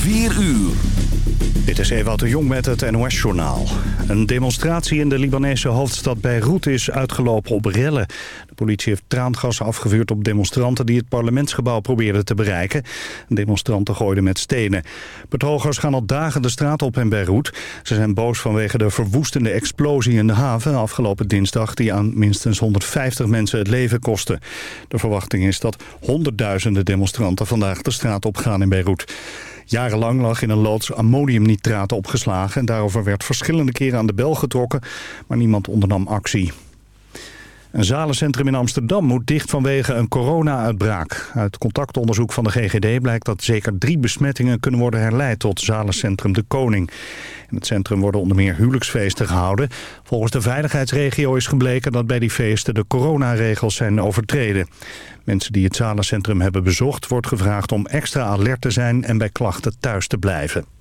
4 uur. Dit is Ewout de Jong met het NOS-journaal. Een demonstratie in de Libanese hoofdstad Beirut is uitgelopen op rellen. De politie heeft traangas afgevuurd op demonstranten... die het parlementsgebouw probeerden te bereiken. Demonstranten gooiden met stenen. Betogers gaan al dagen de straat op in Beirut. Ze zijn boos vanwege de verwoestende explosie in de haven... afgelopen dinsdag die aan minstens 150 mensen het leven kostte. De verwachting is dat honderdduizenden demonstranten vandaag de straat op gaan in Beirut. Jarenlang lag in een loods ammoniumnitraat opgeslagen... en daarover werd verschillende keren aan de bel getrokken... maar niemand ondernam actie. Een zalencentrum in Amsterdam moet dicht vanwege een corona-uitbraak. Uit contactonderzoek van de GGD blijkt dat zeker drie besmettingen kunnen worden herleid tot zalencentrum De Koning. In het centrum worden onder meer huwelijksfeesten gehouden. Volgens de veiligheidsregio is gebleken dat bij die feesten de coronaregels zijn overtreden. Mensen die het zalencentrum hebben bezocht wordt gevraagd om extra alert te zijn en bij klachten thuis te blijven.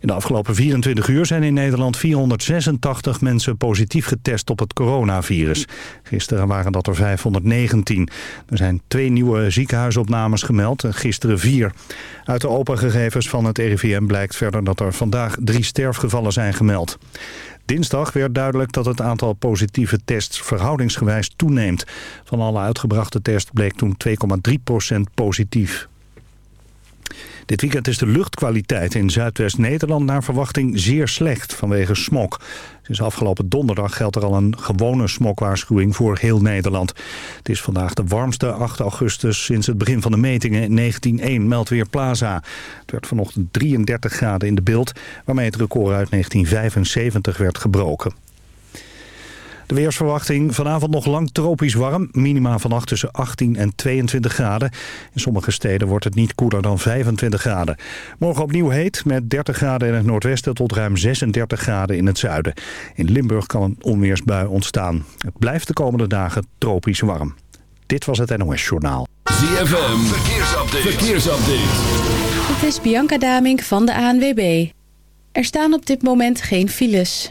In de afgelopen 24 uur zijn in Nederland 486 mensen positief getest op het coronavirus. Gisteren waren dat er 519. Er zijn twee nieuwe ziekenhuisopnames gemeld, gisteren vier. Uit de open gegevens van het RIVM blijkt verder dat er vandaag drie sterfgevallen zijn gemeld. Dinsdag werd duidelijk dat het aantal positieve tests verhoudingsgewijs toeneemt. Van alle uitgebrachte tests bleek toen 2,3% positief. Dit weekend is de luchtkwaliteit in Zuidwest-Nederland naar verwachting zeer slecht vanwege smog. Sinds afgelopen donderdag geldt er al een gewone smogwaarschuwing voor heel Nederland. Het is vandaag de warmste 8 augustus sinds het begin van de metingen in 1901, meldt weer Plaza. Het werd vanochtend 33 graden in de beeld, waarmee het record uit 1975 werd gebroken. De weersverwachting vanavond nog lang tropisch warm. Minima vannacht tussen 18 en 22 graden. In sommige steden wordt het niet koeler dan 25 graden. Morgen opnieuw heet met 30 graden in het noordwesten tot ruim 36 graden in het zuiden. In Limburg kan een onweersbui ontstaan. Het blijft de komende dagen tropisch warm. Dit was het NOS Journaal. ZFM, verkeersupdate. verkeersupdate. Het is Bianca Damink van de ANWB. Er staan op dit moment geen files.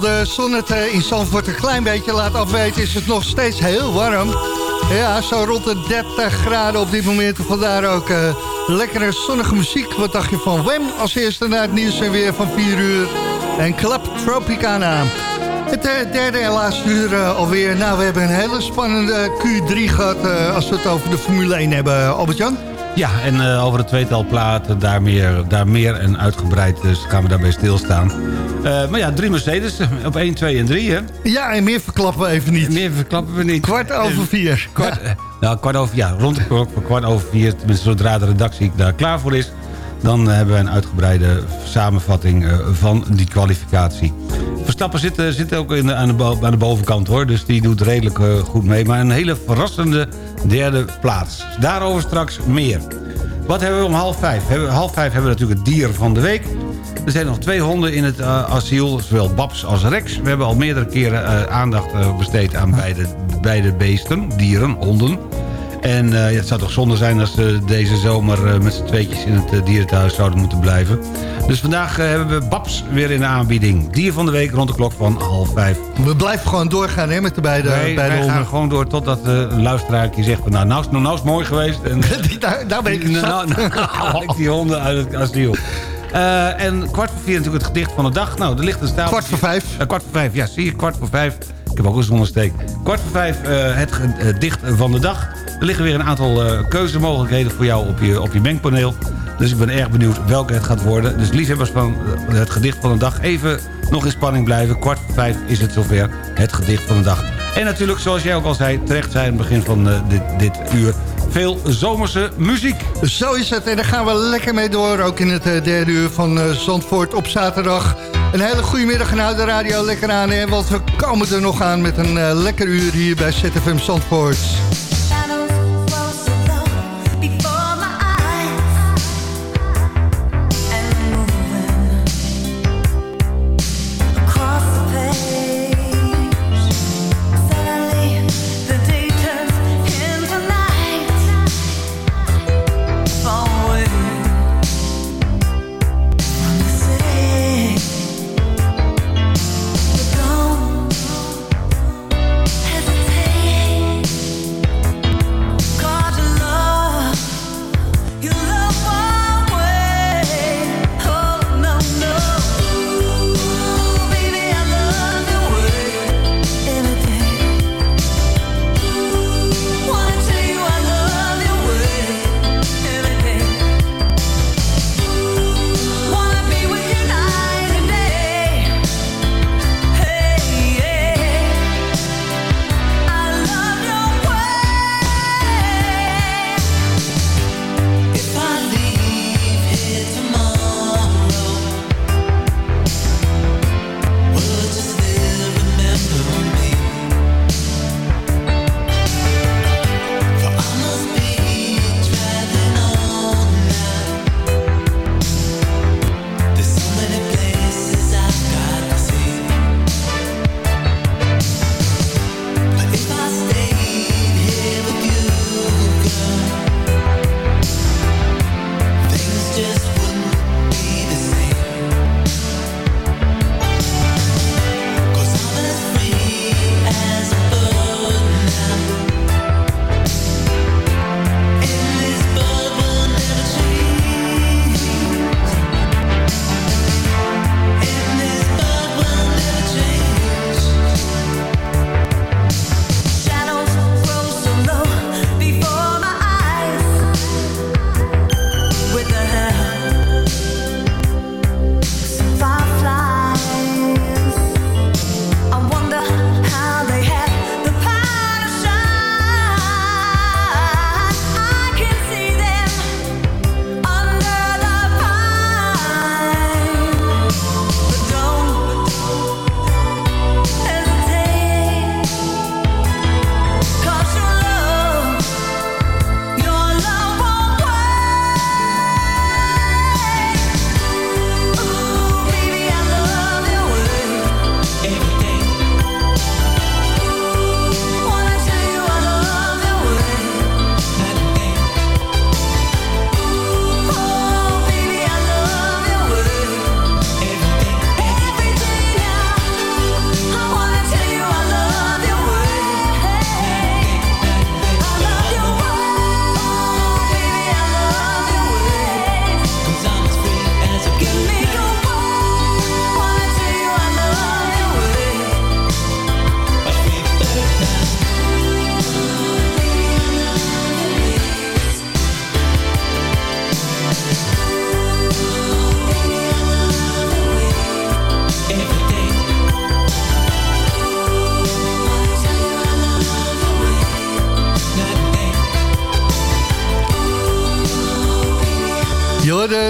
De zon het eh, in Zandvoort een klein beetje laat afweten... is het nog steeds heel warm. Ja, zo rond de 30 graden op dit moment. Vandaar ook uh, lekkere zonnige muziek. Wat dacht je van Wem? Als eerste naar het nieuws en weer van 4 uur. En Club Tropicana. Het uh, derde en laatste uur alweer. Nou, we hebben een hele spannende Q3 gehad... als we het over de Formule 1 hebben, Albert-Jan. Ja, en uh, over het tweetal platen, daar meer, daar meer en uitgebreid dus gaan we daarbij stilstaan. Uh, maar ja, drie Mercedes op 1, 2 en 3, hè? Ja, en meer verklappen we even niet. Meer verklappen we niet. Kwart over vier. Kwart, ja. Nou, kwart over, ja, rond de klok kwart over vier, tenminste zodra de redactie daar klaar voor is... dan uh, hebben we een uitgebreide samenvatting van die kwalificatie. Verstappen zit, zit ook in aan, de aan, de bovenkant, hoor. Dus die doet redelijk goed mee. Maar een hele verrassende derde plaats. Daarover straks meer. Wat hebben we om half vijf? Half vijf hebben we natuurlijk het dier van de week. Er zijn nog twee honden in het asiel, zowel Babs als Rex. We hebben al meerdere keren aandacht besteed aan beide, beide beesten, dieren, honden. En uh, ja, het zou toch zonde zijn als ze deze zomer uh, met z'n tweetjes in het dierenthuis zouden moeten blijven. Dus vandaag hebben we Babs weer in de aanbieding. Dier van de week rond de klok van half vijf. We blijven gewoon doorgaan hè, met de beide, wij, beide wij gaan gewoon door totdat een luisteraar zegt... Van, nou, nou, nou, nou is het mooi geweest. En, daar, daar ben ik nou, nou, nou, haal ik die honden uit het asiel. Uh, en kwart voor vier natuurlijk het gedicht van de dag. Nou, er ligt een stapel... Kwart voor vijf. Uh, kwart voor vijf, ja, zie je, kwart voor vijf. Ik heb ook een zonnesteek. Kwart voor vijf uh, het gedicht van de dag. Er liggen weer een aantal keuzemogelijkheden voor jou op je, op je mengpaneel. Dus ik ben erg benieuwd welke het gaat worden. Dus liefhebbers van het gedicht van de dag... even nog in spanning blijven. Kwart voor vijf is het zover, het gedicht van de dag. En natuurlijk, zoals jij ook al zei, terecht zijn het begin van dit, dit uur veel zomerse muziek. Zo is het en daar gaan we lekker mee door. Ook in het uh, derde uur van uh, Zandvoort op zaterdag. Een hele goede middag en houd de radio lekker aan. Hè, want we komen er nog aan met een uh, lekker uur hier bij ZFM Zandvoort.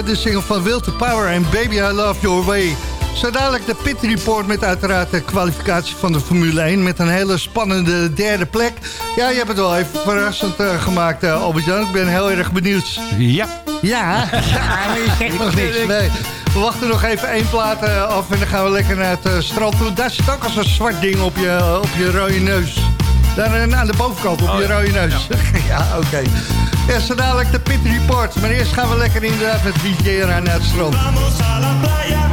De single van Will to Power en Baby I Love Your Way. Zo dadelijk de Pit Report met uiteraard de kwalificatie van de Formule 1... met een hele spannende derde plek. Ja, je hebt het wel even verrassend uh, gemaakt, uh, Albert-Jan. Ik ben heel erg benieuwd. Ja. Ja, maar je zegt nog niks. Nee. We wachten nog even één plaat uh, af en dan gaan we lekker naar het strand toe. Daar zit ook als een zwart ding op je, op je rode neus. Daar aan de bovenkant op oh, je rode neus. Ja, ja oké. Okay. Ja, zo dadelijk de Pit Report. Maar eerst gaan we lekker inderdaad met DJ naar het.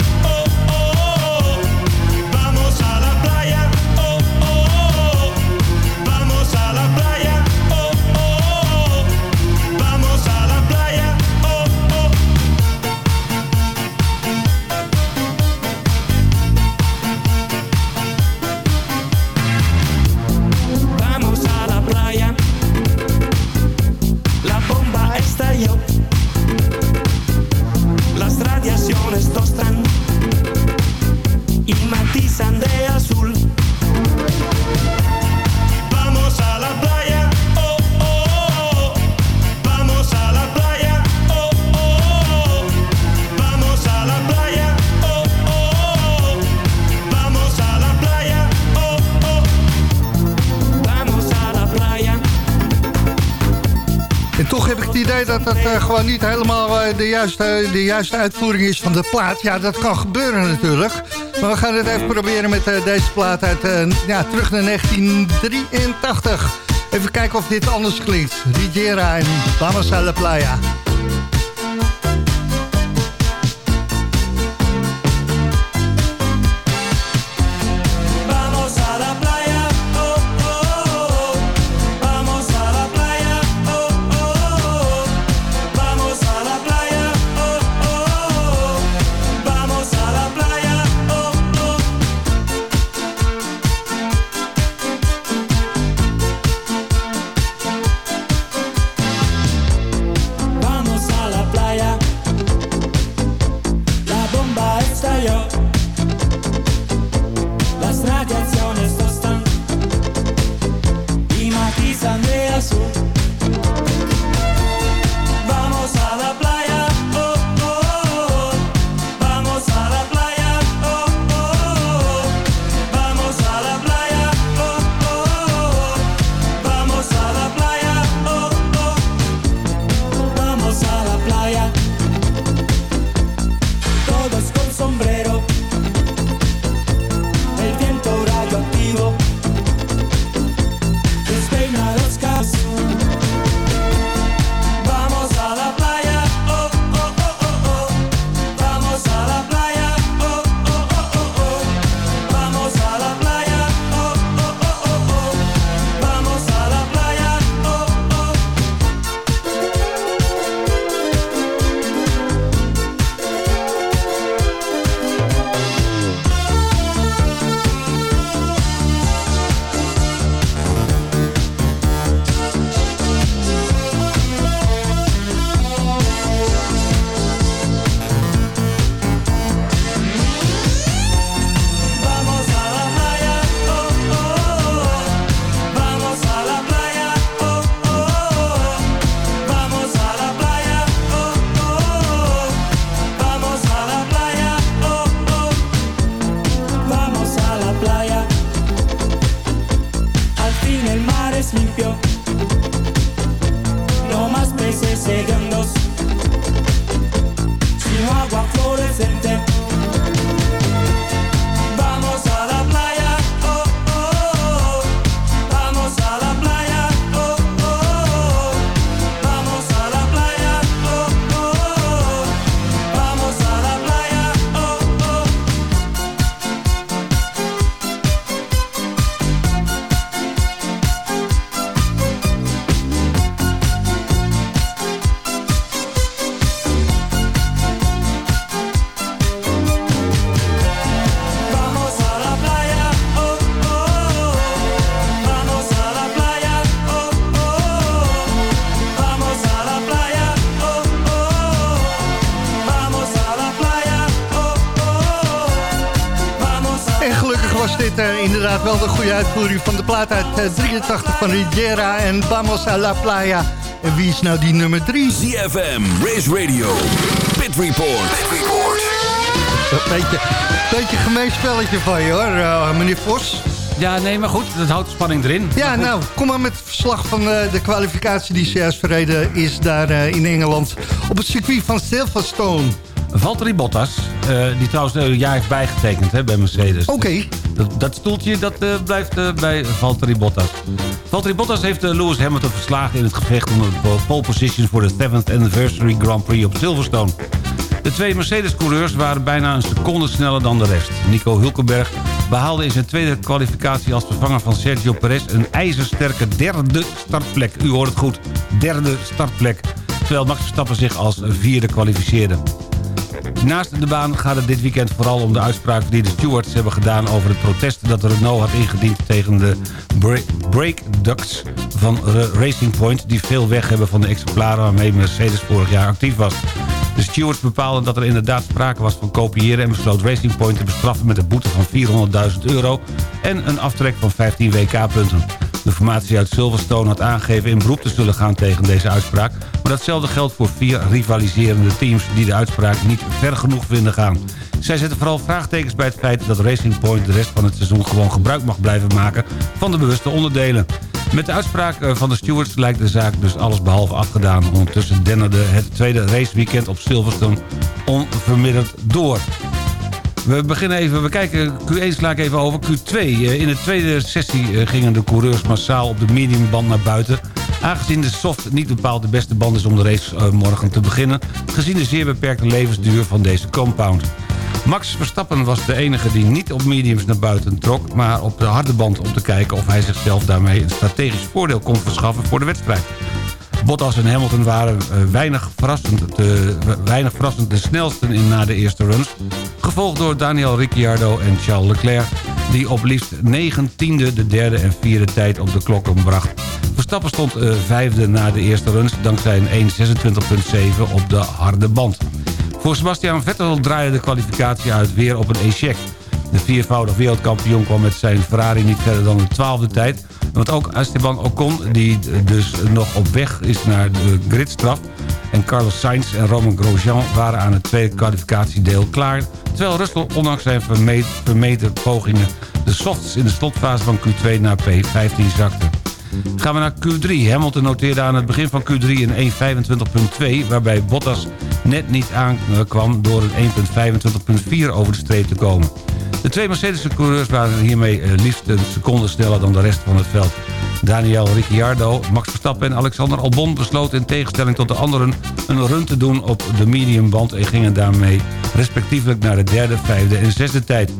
Dat het uh, gewoon niet helemaal uh, de, juiste, de juiste uitvoering is van de plaat. Ja, dat kan gebeuren natuurlijk. Maar we gaan het even proberen met uh, deze plaat uit ja, terug naar 1983. Even kijken of dit anders klinkt. Rigiera en Vamos la Playa. Goede uitvoering van de plaat uit 83 eh, van Riviera en Vamos a la Playa. En wie is nou die nummer 3? ZFM, Race Radio, Pit Report. Beetje, beetje gemeen spelletje van je hoor, eh, meneer Vos. Ja, nee, maar goed, dat houdt de spanning erin. Ja, nou, kom maar met het verslag van eh, de kwalificatie die zojuist verreden is daar eh, in Engeland. Op het circuit van Silverstone. Valtteri Bottas, eh, die trouwens een jaar heeft bijgetekend hè, bij Mercedes. Oké. Dat, dat stoeltje dat, eh, blijft eh, bij Valtteri Bottas. Valtteri Bottas heeft Lewis Hamilton verslagen in het gevecht... om de pole position voor de 7th Anniversary Grand Prix op Silverstone. De twee Mercedes-coureurs waren bijna een seconde sneller dan de rest. Nico Hulkenberg behaalde in zijn tweede kwalificatie als vervanger van Sergio Perez... een ijzersterke derde startplek. U hoort het goed, derde startplek. Terwijl Max Verstappen zich als vierde kwalificeerde. Naast de baan gaat het dit weekend vooral om de uitspraak die de stewards hebben gedaan over het protest dat Renault had ingediend tegen de bra brake ducts van Racing Point die veel weg hebben van de exemplaren waarmee Mercedes vorig jaar actief was. De stewards bepaalden dat er inderdaad sprake was van kopiëren en besloot Racing Point te bestraffen met een boete van 400.000 euro en een aftrek van 15 WK-punten. De uit Silverstone had aangegeven in beroep te zullen gaan tegen deze uitspraak. Maar datzelfde geldt voor vier rivaliserende teams die de uitspraak niet ver genoeg vinden gaan. Zij zetten vooral vraagtekens bij het feit dat Racing Point de rest van het seizoen gewoon gebruik mag blijven maken van de bewuste onderdelen. Met de uitspraak eh, van de stewards lijkt de zaak dus alles behalve afgedaan. Ondertussen dennerde het tweede raceweekend op Silverstone onverminderd door. We beginnen even, we kijken Q1 sla ik even over. Q2, eh, in de tweede sessie eh, gingen de coureurs massaal op de mediumband naar buiten. Aangezien de soft niet bepaald de beste band is om de race eh, morgen te beginnen... gezien de zeer beperkte levensduur van deze compound. Max Verstappen was de enige die niet op mediums naar buiten trok... maar op de harde band om te kijken of hij zichzelf daarmee een strategisch voordeel kon verschaffen voor de wedstrijd. Bottas en Hamilton waren eh, weinig, verrassend de, weinig verrassend de snelsten in na de eerste runs. Gevolgd door Daniel Ricciardo en Charles Leclerc... die op liefst 9 tiende de derde en vierde tijd op de klokken bracht. Verstappen stond eh, vijfde na de eerste runs... dankzij een 1.26.7 op de harde band. Voor Sebastian Vettel draaide de kwalificatie uit weer op een eject. De viervoudig wereldkampioen kwam met zijn Ferrari niet verder dan de twaalfde tijd... Want ook Esteban Ocon, die dus nog op weg is naar de gridstraf... en Carlos Sainz en Roman Grosjean waren aan het tweede kwalificatiedeel klaar... terwijl Russell ondanks zijn verme- vermeten pogingen... de softs in de slotfase van Q2 naar P15 zakte. Gaan we naar Q3. Hamilton noteerde aan het begin van Q3 een 1.25.2... waarbij Bottas net niet aankwam door een 1.25.4 over de streep te komen. De twee Mercedes-coureurs waren hiermee eh, liefst een seconde sneller dan de rest van het veld. Daniel Ricciardo, Max Verstappen en Alexander Albon besloten in tegenstelling tot de anderen een run te doen op de mediumband en gingen daarmee respectievelijk naar de derde, vijfde en zesde tijd.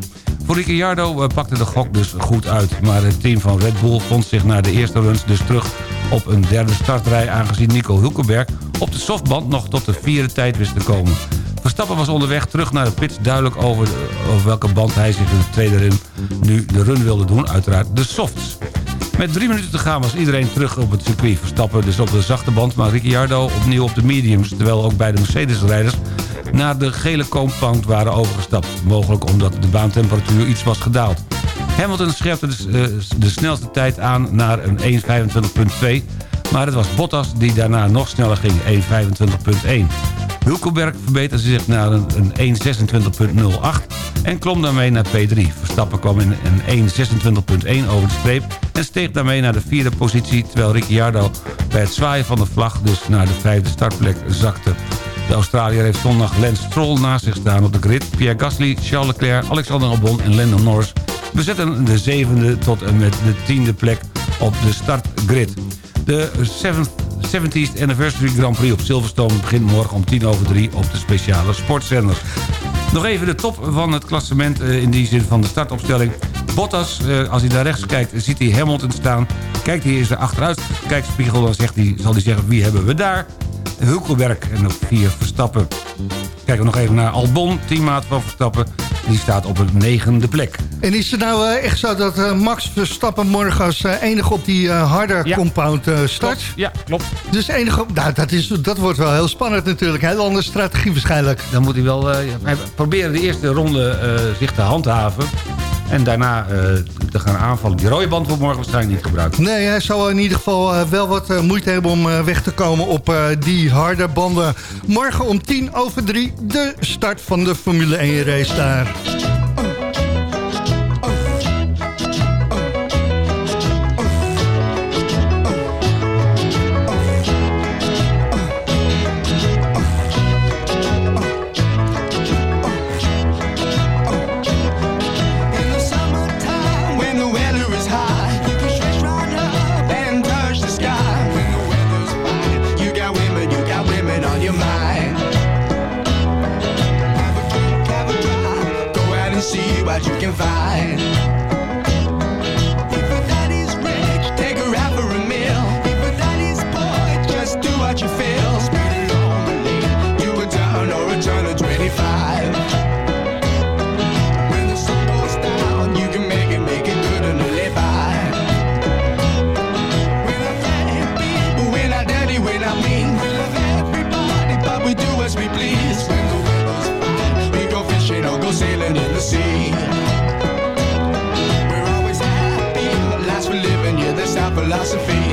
Voor Ricciardo eh, pakte de gok dus goed uit, maar het team van Red Bull vond zich na de eerste runs dus terug op een derde startrij aangezien Nico Hulkenberg op de softband nog tot de vierde tijd wist te komen. Verstappen was onderweg terug naar de pits. Duidelijk over, over welke band hij zich in de tweede run nu de run wilde doen. Uiteraard de softs. Met drie minuten te gaan was iedereen terug op het circuit. Verstappen dus op de zachte band, maar Ricciardo opnieuw op de mediums. Terwijl ook bij de Mercedes-rijders naar de gele compound waren overgestapt. Mogelijk omdat de baantemperatuur iets was gedaald. Hamilton scherpte de, eh, de snelste tijd aan naar een 1.25.2... maar het was Bottas die daarna nog sneller ging, 1.25.1. Hulkenberg verbeterde zich naar een, een 1.26.08 en klom daarmee naar P3. Verstappen kwam in een 1.26.1 over de streep en steeg daarmee naar de vierde positie... terwijl Ricciardo bij het zwaaien van de vlag dus naar de vijfde startplek zakte. De Australiër heeft zondag Lance Stroll naast zich staan op de grid. Pierre Gasly, Charles Leclerc, Alexander Albon en Lando Norris bezetten de zevende tot en met de tiende plek op de startgrid. De 7th 70th Anniversary Grand Prix op Silverstone begint morgen om tien over drie op de speciale sportzenders. Nog even de top van het klassement eh, in die zin van de startopstelling. Bottas, eh, als hij naar rechts kijkt, ziet hij Hamilton staan. Kijkt hij in zijn achteruitkijkspiegel, dan zegt hij, zal hij zeggen wie hebben we daar? Hulkenberg en op vier Verstappen. Kijken we nog even naar Albon, teammaat van Verstappen. Die staat op een negende plek. En is het nou eh, echt zo dat eh, Max Verstappen morgen als eh, enige op die harde Ja. compound start? Ja, klopt. Dus enige, op- nou, dat, is, dat wordt wel heel spannend natuurlijk. Heel andere strategie waarschijnlijk. Dan moet hij wel eh, hij proberen de eerste ronde eh, zich te handhaven. En daarna eh, te gaan aanvallen. Die rode band wordt morgen waarschijnlijk niet gebruikt. Nee, hij zal in ieder geval eh, wel wat eh, moeite hebben om eh, weg te komen op eh, die harde banden. Morgen om tien over drie de start van de Formule 1 race daar. Philosophy.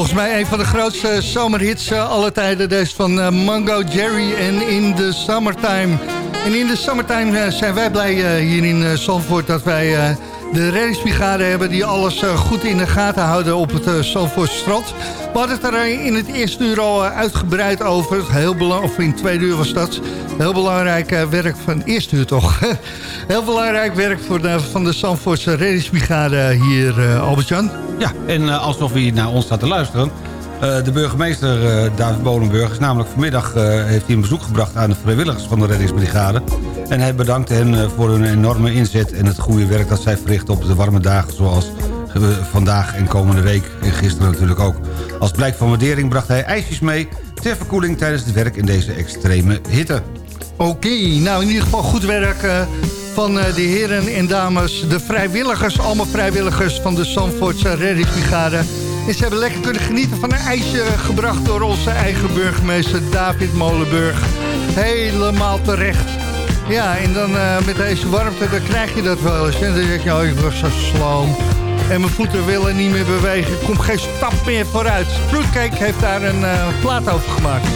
Volgens mij een van de grootste zomerhits uh, alle tijden. Deze van uh, Mango Jerry en In the Summertime. En in de summertime uh, zijn wij blij hier in Zandvoort dat wij de reddingsbrigade hebben... die alles goed in de gaten houden op het uh, Zandvoortstrand. We hadden het er in het eerste uur al uitgebreid over. Heel of in tweede uur was dat. Heel belangrijk werk van eerste uur toch. Heel belangrijk werk voor van de Zandvoortse reddingsbrigade hier, Albert-Jan. Ja, en alsof hij naar ons staat te luisteren. De burgemeester David Bolenburg is namelijk vanmiddag heeft hij een bezoek gebracht aan de vrijwilligers van de reddingsbrigade. En hij bedankt hen voor hun enorme inzet en het goede werk dat zij verrichten op de warme dagen zoals vandaag en komende week. En gisteren natuurlijk ook. Als blijk van waardering bracht hij ijsjes mee ter verkoeling tijdens het werk in deze extreme hitte. Oké, nou in ieder geval goed werk van de heren en dames, de vrijwilligers, allemaal vrijwilligers van de Zandvoortse reddingsbrigade. En ze hebben lekker kunnen genieten van een ijsje gebracht door onze eigen burgemeester David Molenburg. Helemaal terecht. Ja, en dan uh, met deze warmte, dan krijg je dat wel eens. En dan denk je, oh, ik was zo sloom. En mijn voeten willen niet meer bewegen. Ik kom geen stap meer vooruit. Fruitcake heeft daar een uh, plaat over gemaakt.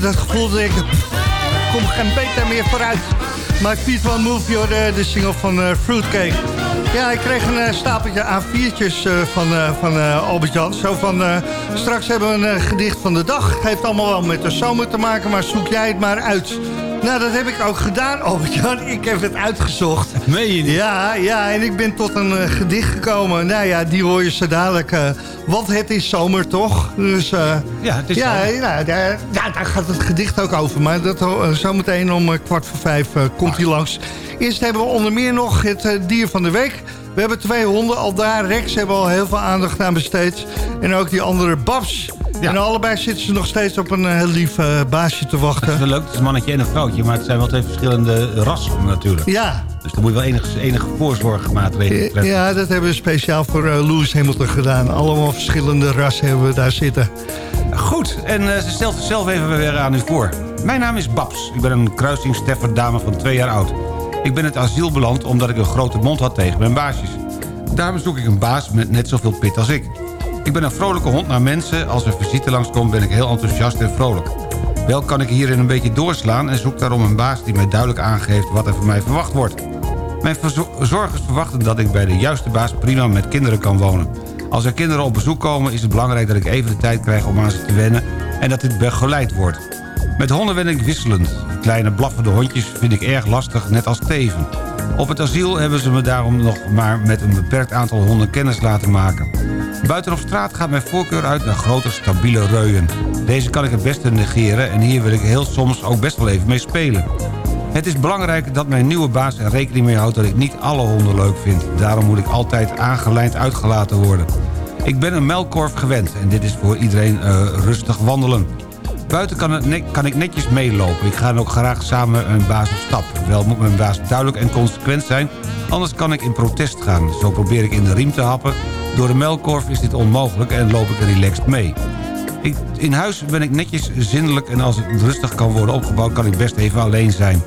Dat gevoel dat ik kom geen beter meer vooruit. Maar Piet Van Move, joh, de, de single van eh, Fruitcake. Ja, ik kreeg een eh, stapeltje A4'tjes eh, van, van Albert Jan. Zo van, straks hebben we een gedicht van de dag. Het heeft allemaal wel met de zomer te maken, maar zoek jij het maar uit. Nou, dat heb ik ook gedaan, Albert Jan. Ik heb het uitgezocht. Meen je niet? Ja, ja, en ik ben tot een gedicht gekomen. Nou ja, die hoor je zo dadelijk. Want het is zomer, toch? Dus eh, Ja, het is ja, zomer. ja, daar, gaat het gedicht ook over. Maar dat, eh, zometeen om eh, kwart voor vijf komt hij langs. Eerst hebben we onder meer nog het dier van de week. We hebben twee honden al daar. Rex hebben al heel veel aandacht aan besteed. En ook die andere Babs. Ja. En allebei zitten ze nog steeds op een heel lief baasje te Dat is wachten. wel leuk, het is een mannetje en een vrouwtje, maar het zijn wel twee verschillende rassen natuurlijk. Ja, Dus dan moet je wel enige, enige voorzorgmaatregelen treffen. Ja, dat hebben we speciaal voor eh, Lewis Hamilton gedaan. Allemaal verschillende rassen hebben we daar zitten. Goed, en eh, ze stelt zichzelf even weer aan u voor. Mijn naam is Babs. Ik ben een kruising dame van twee jaar oud. Ik ben het asiel beland omdat ik een grote mond had tegen mijn baasjes. Daarom zoek ik een baas met net zoveel pit als ik. Ik ben een vrolijke hond naar mensen. Als er visite langskomt ben ik heel enthousiast en vrolijk. Wel kan ik hierin een beetje doorslaan en zoek daarom een baas die mij duidelijk aangeeft wat er van mij verwacht wordt. Mijn verzorgers verwachten dat ik bij de juiste baas prima met kinderen kan wonen. Als er kinderen op bezoek komen is het belangrijk dat ik even de tijd krijg om aan ze te wennen... en dat dit begeleid wordt. Met honden ben ik wisselend. Kleine blaffende hondjes vind ik erg lastig, net als teven. Op het asiel hebben ze me daarom nog maar met een beperkt aantal honden kennis laten maken. Buiten op straat gaat mijn voorkeur uit naar grote, stabiele reuien. Deze kan ik het beste negeren en hier wil ik heel soms ook best wel even mee spelen. Het is belangrijk dat mijn nieuwe baas er rekening mee houdt dat ik niet alle honden leuk vind. Daarom moet ik altijd aangelijnd uitgelaten worden. Ik ben een melkkorf gewend en dit is voor iedereen eh, rustig wandelen. Buiten kan, kan ik netjes meelopen. Ik ga ook graag samen met mijn baas op stap. Wel moet mijn baas duidelijk en consequent zijn, anders kan ik in protest gaan. Zo probeer ik in de riem te happen. Door de melkkorf is dit onmogelijk en loop ik relaxed mee. Ik, in huis ben ik netjes zindelijk en als het rustig kan worden opgebouwd... kan ik best even alleen zijn.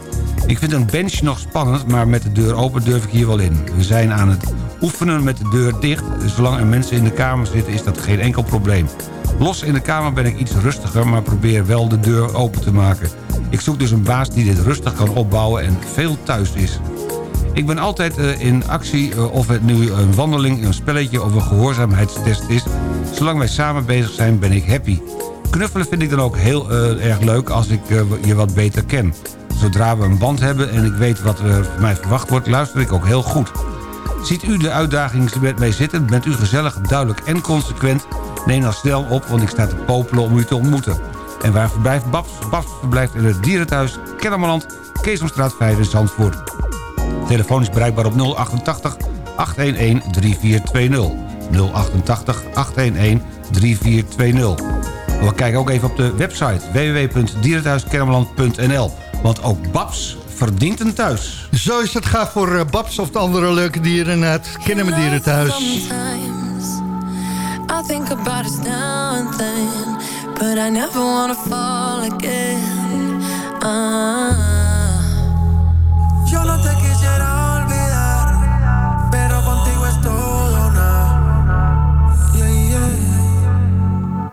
Ik vind een bench nog spannend, maar met de deur open durf ik hier wel in. We zijn aan het oefenen met de deur dicht. Zolang er mensen in de kamer zitten is dat geen enkel probleem. Los in de kamer ben ik iets rustiger, maar probeer wel de deur open te maken. Ik zoek dus een baas die dit rustig kan opbouwen en veel thuis is. Ik ben altijd eh, in actie, eh, of het nu een wandeling, een spelletje of een gehoorzaamheidstest is. Zolang wij samen bezig zijn, ben ik happy. Knuffelen vind ik dan ook heel eh, erg leuk als ik je wat beter ken. Zodra we een band hebben en ik weet wat er van mij verwacht wordt, luister ik ook heel goed. Ziet u de uitdaging met mij zitten, bent u gezellig, duidelijk en consequent... neem dan snel op, want ik sta te popelen om u te ontmoeten. En waar verblijft Babs? Babs verblijft in het dierenthuis Kennemerland, Keesomstraat 5 in Zandvoort. Telefoon is bereikbaar op 088 811 3420. 088 811 3420. We kijken ook even op de website www.dierenthuiskennemerland.nl. Want ook Babs verdient een thuis. Zo is het gaat voor eh, Babs of de andere leuke dieren naar het Kennen Dierenthuis. Think about us now and then, but I never wanna fall again. Ah. Yo no te quisiera olvidar, pero contigo es todo nada. Yeah, yeah.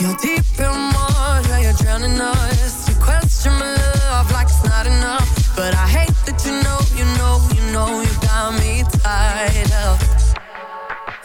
You're deep in water, you're drowning us. You question my love like it's not enough, but I hate that you know, you know, you know you got me tied up.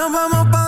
Nos vamos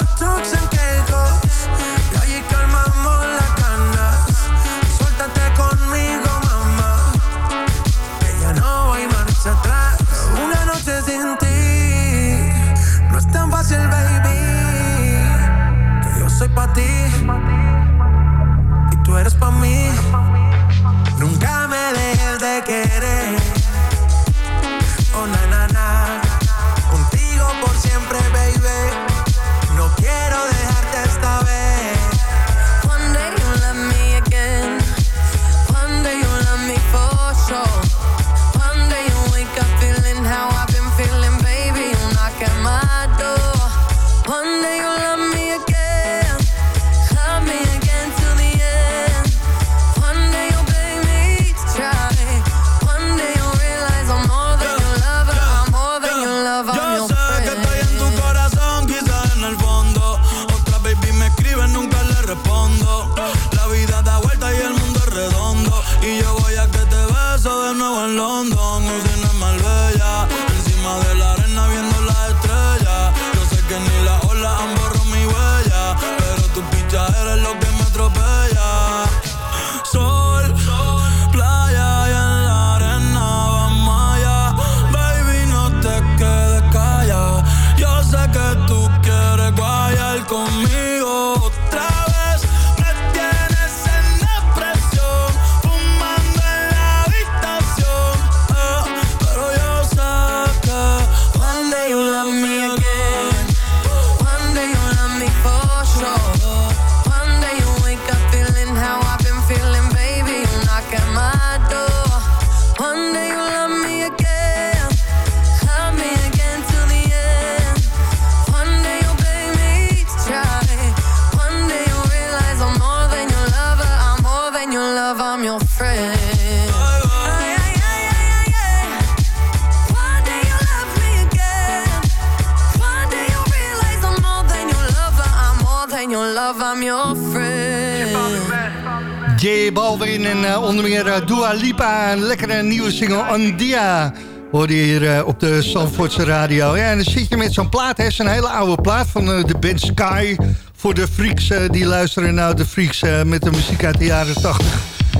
Dua Lipa. Een lekkere nieuwe single, Andia. Hoorde je hier eh, op de Sanfordse radio. Ja, en dan zit je met zo'n plaat. Het een hele oude plaat van eh, de band Sky. Voor de freaks eh, die luisteren. Nou, de freaks met de muziek uit de jaren 80.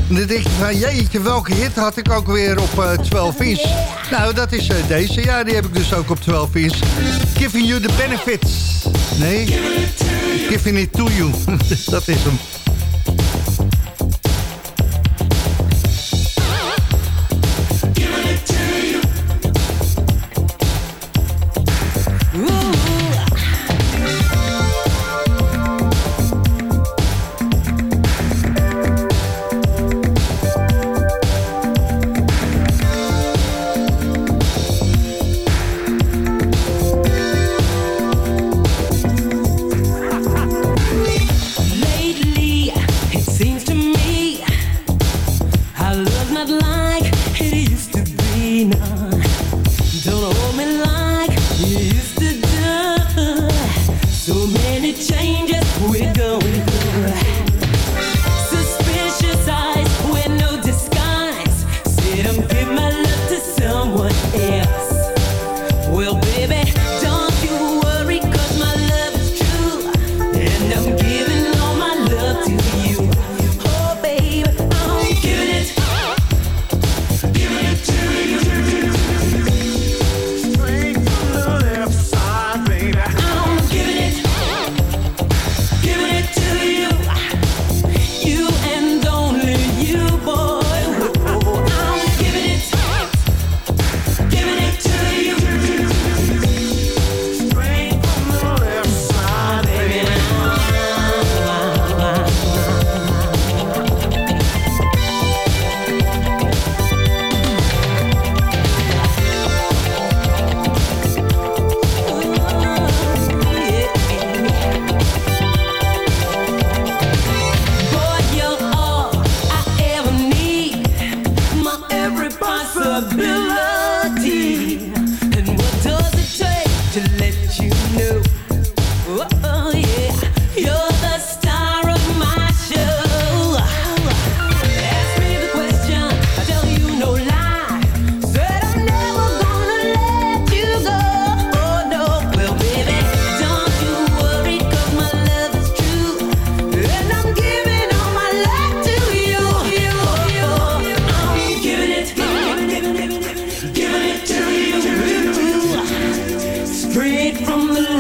En dan denk je van, jeetje, welke hit had ik ook weer op 12 inch? Nou, dat is deze. Ja, die heb ik dus ook op 12 inch. Giving you the benefits. Nee, giving it to you. dat is hem.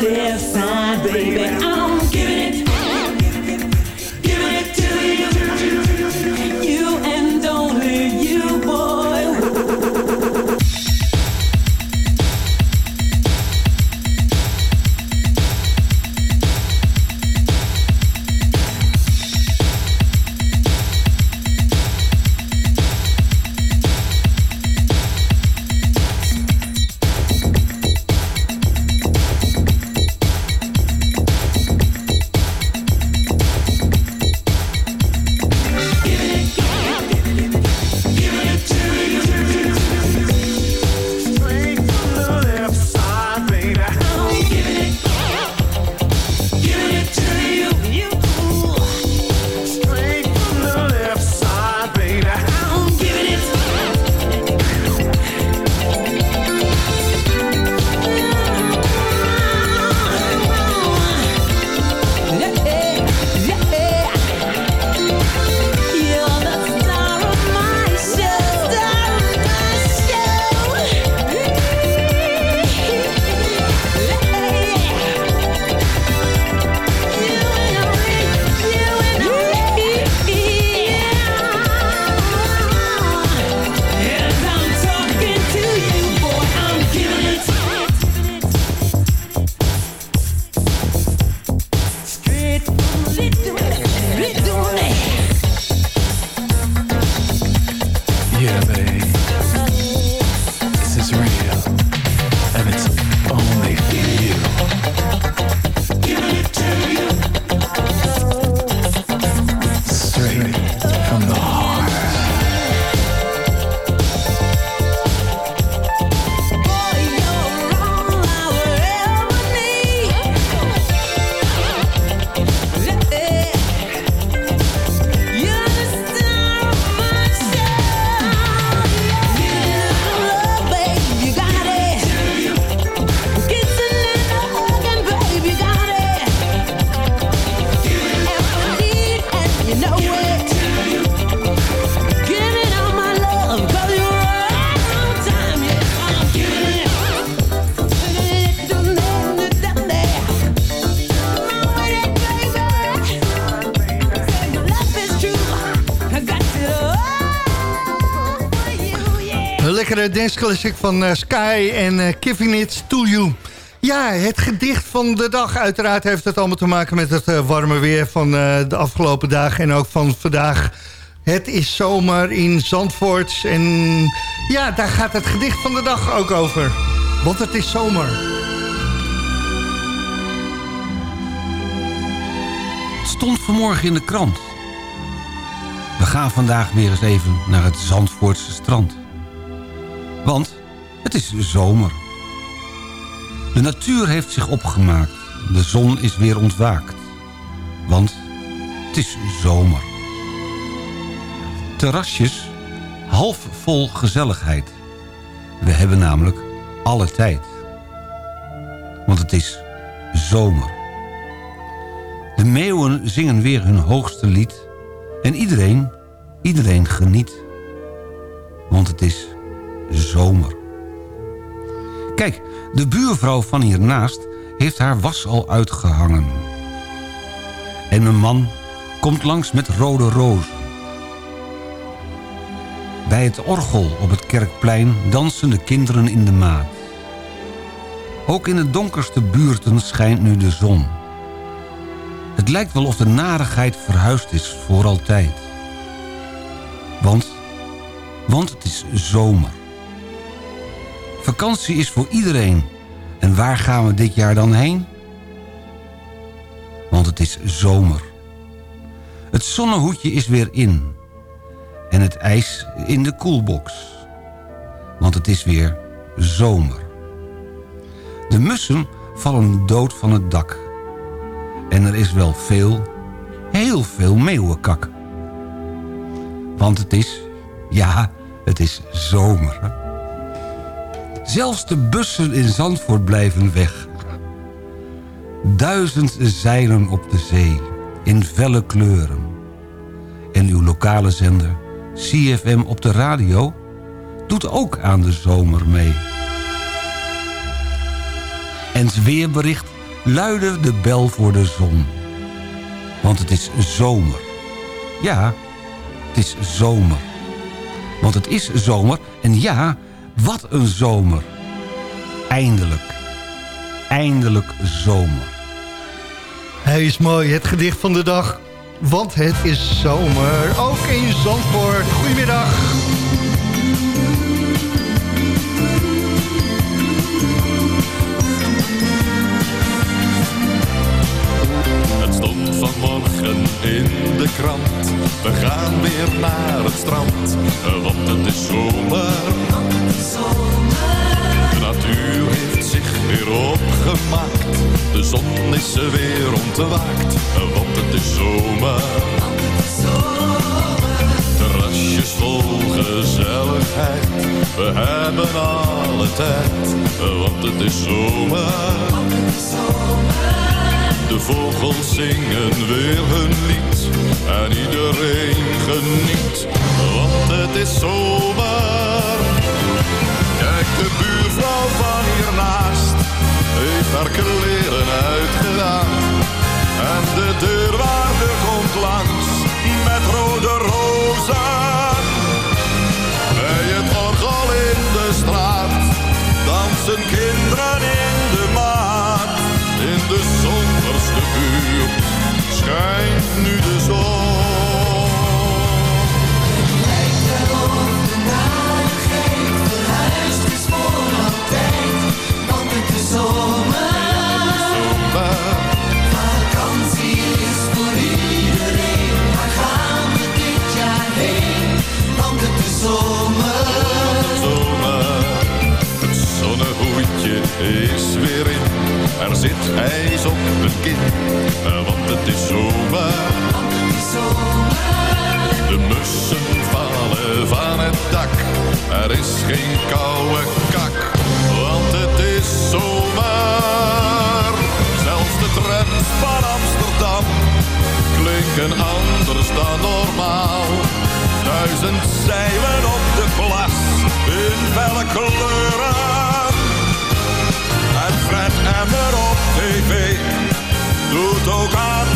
left side, baby. I'm dance classic van eh, Sky en It To You. Ja, het gedicht van de dag. Uiteraard heeft het allemaal te maken met het eh, warme weer van de afgelopen dagen en ook van vandaag. Het is zomer in Zandvoort en ja, daar gaat het gedicht van de dag ook over. Want het is zomer. Het stond vanmorgen in de krant. We gaan vandaag weer eens even naar het Zandvoortse strand. Want het is zomer. De natuur heeft zich opgemaakt. De zon is weer ontwaakt. Want het is zomer. Terrasjes, half vol gezelligheid. We hebben namelijk alle tijd. Want het is zomer. De meeuwen zingen weer hun hoogste lied. En iedereen, iedereen geniet. Want het is zomer. Kijk, de buurvrouw van hiernaast heeft haar was al uitgehangen. En mijn man komt langs met rode rozen. Bij het orgel op het kerkplein dansen de kinderen in de maat. Ook in de donkerste buurten schijnt nu de zon. Het lijkt wel of de narigheid verhuisd is voor altijd. Want, want het is zomer. Vakantie is voor iedereen. En waar gaan we dit jaar dan heen? Want het is zomer. Het zonnehoedje is weer in. En het ijs in de koelbox. Want het is weer zomer. De mussen vallen dood van het dak. En er is wel veel, heel veel meeuwenkak. Want het is, ja, het is zomer. Zelfs de bussen in Zandvoort blijven weg. Duizend zeilen op de zee, in felle kleuren. En uw lokale zender, CFM op de radio, doet ook aan de zomer mee. En het weerbericht luidde de bel voor de zon. Want het is zomer. Ja, het is zomer. Want het is zomer en ja, wat een zomer. Eindelijk. Eindelijk zomer. Hij is mooi, het gedicht van de dag. Want het is zomer, ook in Zandvoort. Goedemiddag. Vanmorgen in de krant. We gaan weer naar het strand, want het is zomer. De natuur heeft zich weer opgemaakt. De zon is er weer ontwaakt, want het is zomer. Terrasjes vol gezelligheid, we hebben alle tijd, want het is zomer. De vogels zingen weer hun lied en iedereen geniet, want het is zomer. Kijk, de buurvrouw van hiernaast heeft haar kleren uitgedaan. En de deurwaarder komt langs met rode rozen. Buurt schijnt nu de zon. Lijkt erop de narigheid verhuisd is voor altijd. Want het is zomer. Vakantie is voor iedereen. Waar gaan we dit jaar heen? Want het is zomer. zomer. Het zonnehoedje is weer in. Er zit ijs op het kin, eh, want het is zomer. De mussen vallen van het dak. Er is geen koude kak, want het is zomer. Zelfs de trams van Amsterdam klinken anders dan normaal. Duizend zeilen op de plas in felle kleuren.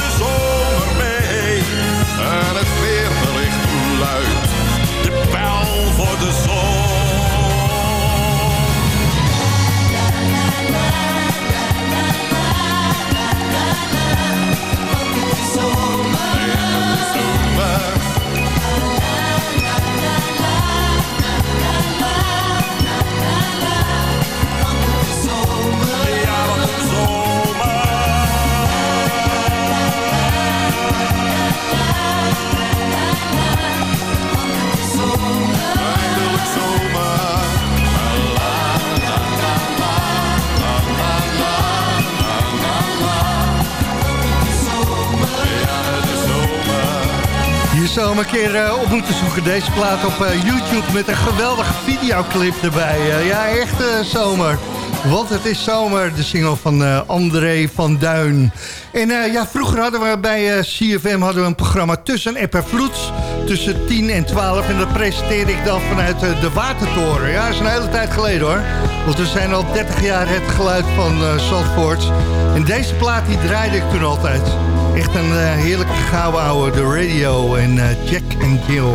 Ook aan maar een keer eh, op moeten zoeken. Deze plaat op eh, YouTube met een geweldige videoclip erbij. Eh, ja, echt zomer. Want het is zomer, de single van André van Duin. En ja, vroeger hadden we bij CFM hadden we een programma tussen app en. Tussen 10 en 12. En dat presenteerde ik dan vanuit de Watertoren. Ja, dat is een hele tijd geleden hoor. Want we zijn al 30 jaar het geluid van Zandvoort. En deze plaat die draaide ik toen altijd. Echt een eh, heerlijke gouden oude, de radio en eh, Jack and Jill.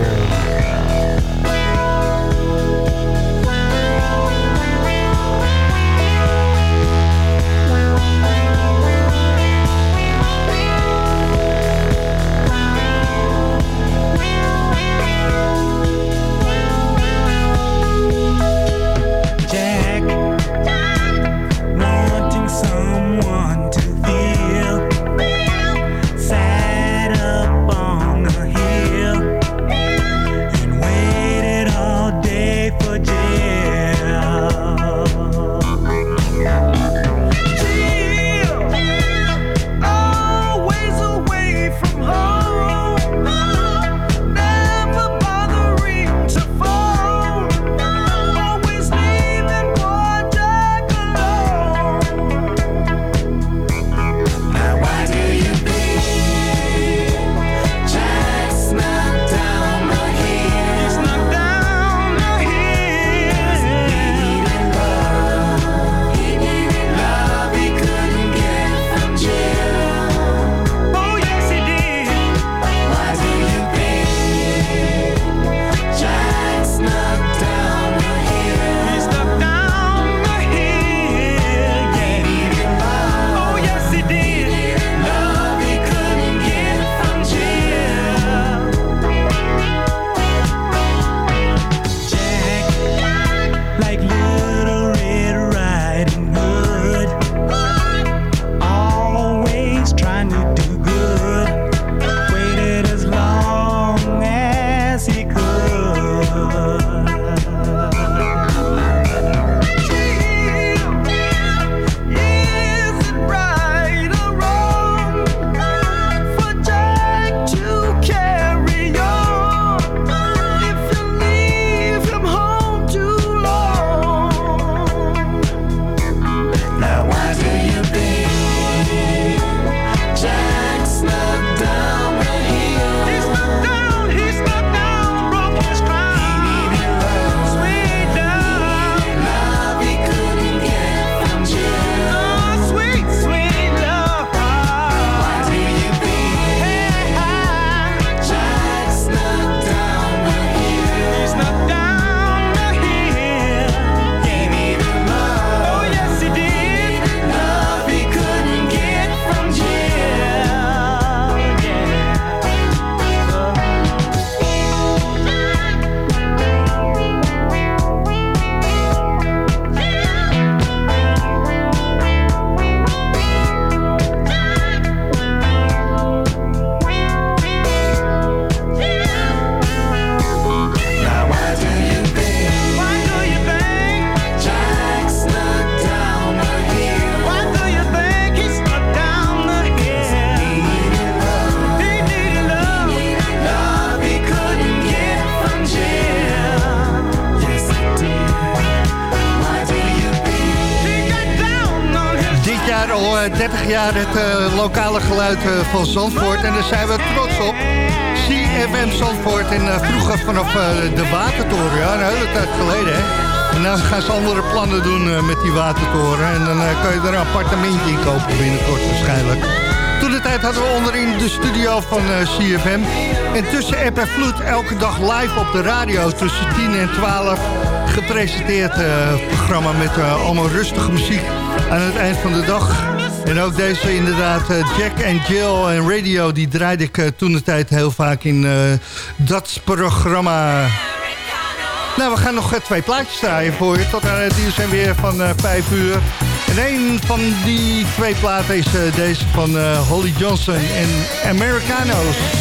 Eh, van Zandvoort. En daar zijn we trots op. CFM Zandvoort. En eh, vroeger vanaf eh, de Watertoren. Ja, een hele tijd geleden. En dan gaan ze andere plannen doen met die Watertoren. En dan kan je er een appartementje in kopen binnenkort waarschijnlijk. Toen de tijd hadden we onderin de studio van CFM. En tussen app en vloed elke dag live op de radio tussen 10 en 12 gepresenteerd eh, programma met allemaal rustige muziek aan het eind van de dag. En ook deze inderdaad, eh, Jack en Jill en Radio, die draaide ik eh, toen de tijd heel vaak in eh, dat programma. Nou, we gaan nog twee plaatjes draaien voor je. Tot aan het nieuws en weer van 5 uur. En een van die twee platen is deze van Holly Johnson en Americano's.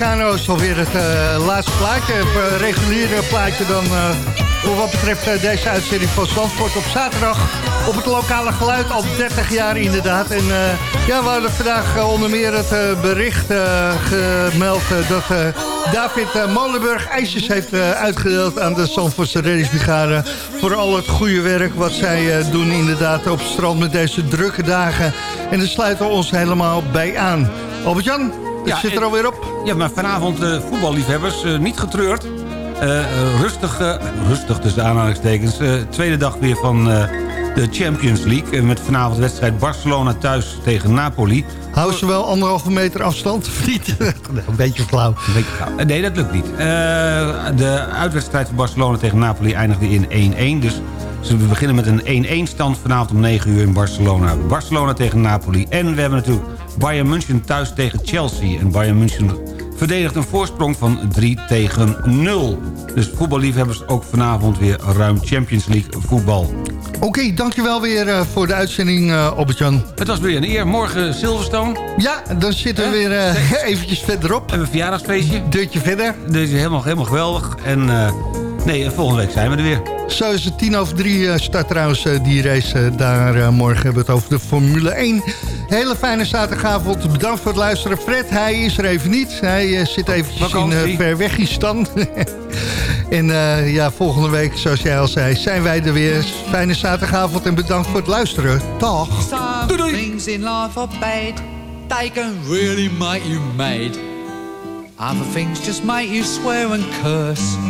En Americano's alweer het eh, laatste plaatje. Het eh, reguliere plaatje dan eh, voor wat betreft deze uitzending van Zandvoort op zaterdag. Op het lokale geluid al 30 jaar inderdaad. En ja, we hadden vandaag onder meer het bericht gemeld dat David Molenburg ijsjes heeft uitgedeeld aan de Zandvoortse reddingsbrigade. Voor al het goede werk wat zij doen inderdaad op het strand met deze drukke dagen. En daar sluiten we ons helemaal bij aan. Albert-Jan, het Ja, zit er alweer op. Ja, maar vanavond eh, voetballiefhebbers, eh, niet getreurd. Eh, rustig, rustig tussen aanhalingstekens. Tweede dag weer van de Champions League. Met vanavond de wedstrijd Barcelona thuis tegen Napoli. Houden ze wel anderhalve meter afstand of niet? een beetje flauw. Een beetje flauw. Nee, dat lukt niet. De uitwedstrijd van Barcelona tegen Napoli eindigde in 1-1. Dus ze beginnen met een 1-1 stand vanavond om 9 uur in Barcelona. Barcelona tegen Napoli. En we hebben natuurlijk Bayern München thuis tegen Chelsea. En Bayern München verdedigt een voorsprong van 3 tegen 0. Dus voetballiefhebbers ook vanavond weer ruim Champions League voetbal. Oké, dankjewel weer eh, voor de uitzending, Albert-Jan. Het was weer een eer. Morgen Silverstone. Ja, dan zitten we weer eh, eventjes verderop. Hebben we een verjaardagsfeestje. Deurtje verder. Dus helemaal, helemaal geweldig. En nee, en volgende week zijn we er weer. Zo is het tien over drie eh, start trouwens eh, die race. eh, daar morgen hebben we het over de Formule 1. Hele fijne zaterdagavond. Bedankt voor het luisteren. Fred, hij is er even niet. Hij zit eventjes in uh, Verwegistan. en eh, ja, volgende week, zoals jij al zei, zijn wij er weer. Fijne zaterdagavond en bedankt voor het luisteren. Dag. Some things in life are bad. They can really make you mad. Other things just make you swear and curse.